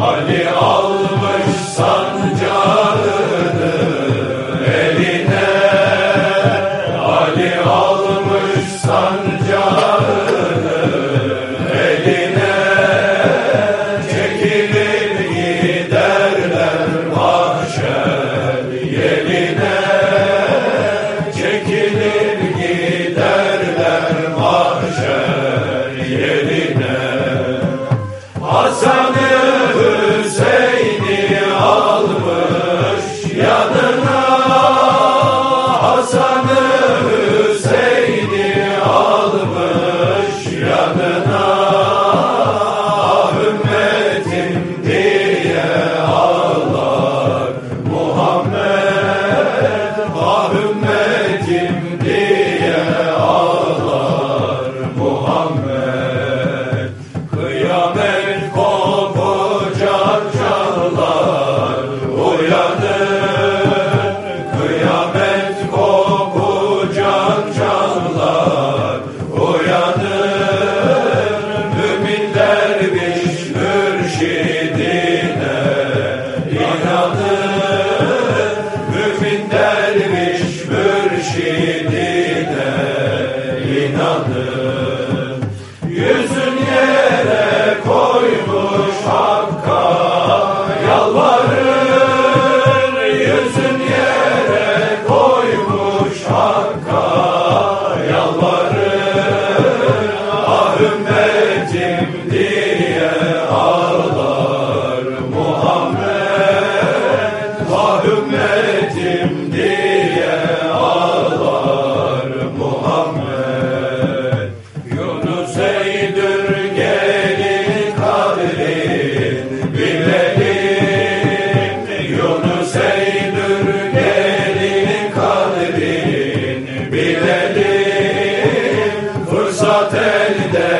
团结好。the world. Shit. the